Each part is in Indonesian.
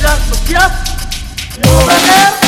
Yeah, Sofía, Mover.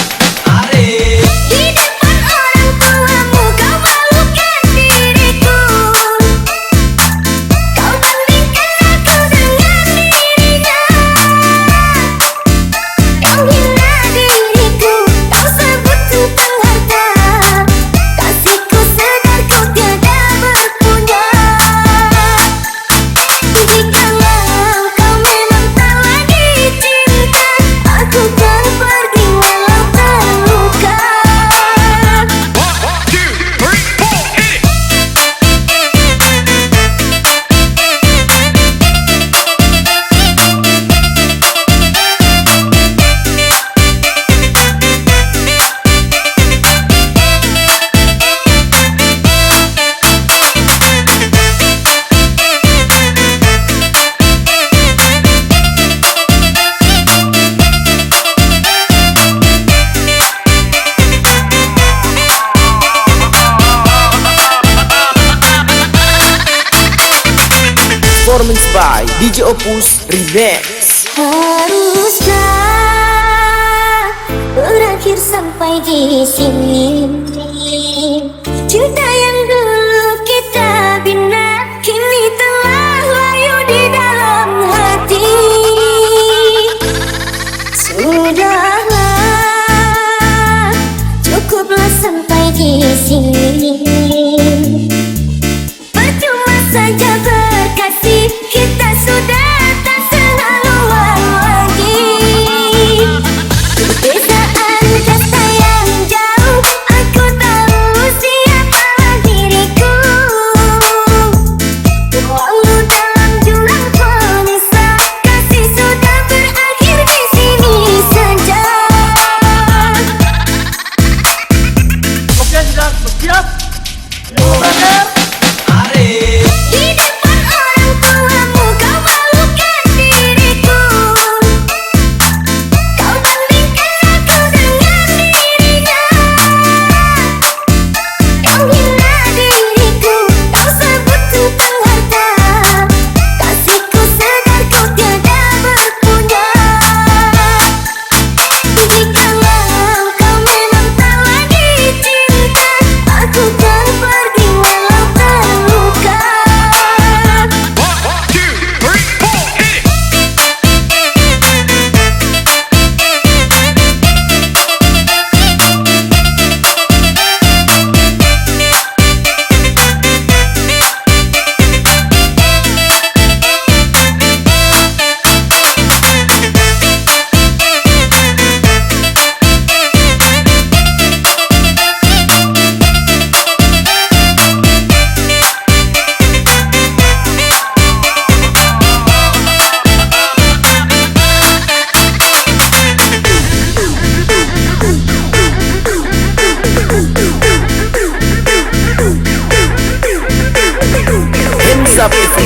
Performance by DJ Opus Remix. Haruskah berakhir sampai di sini. Cinta yang dulu kita bina Kini telah layu di dalam hati. Sudahlah Cukuplah sampai di sini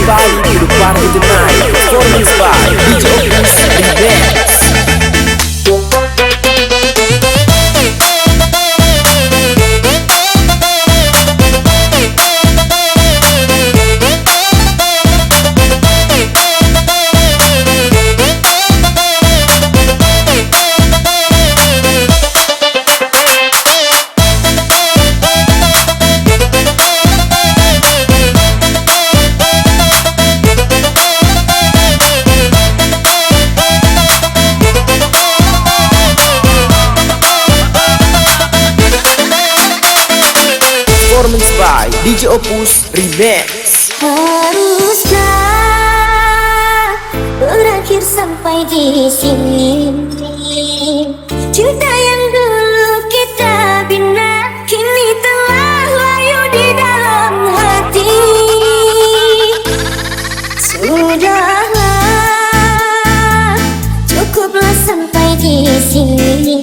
Bali, Guru Parvati Nai, performance DJ Opus Remix. Haruskah berakhir sampai di sini. Cinta yang dulu kita bina Kini telah layu di dalam hati. Sudahlah Cukuplah sampai di sini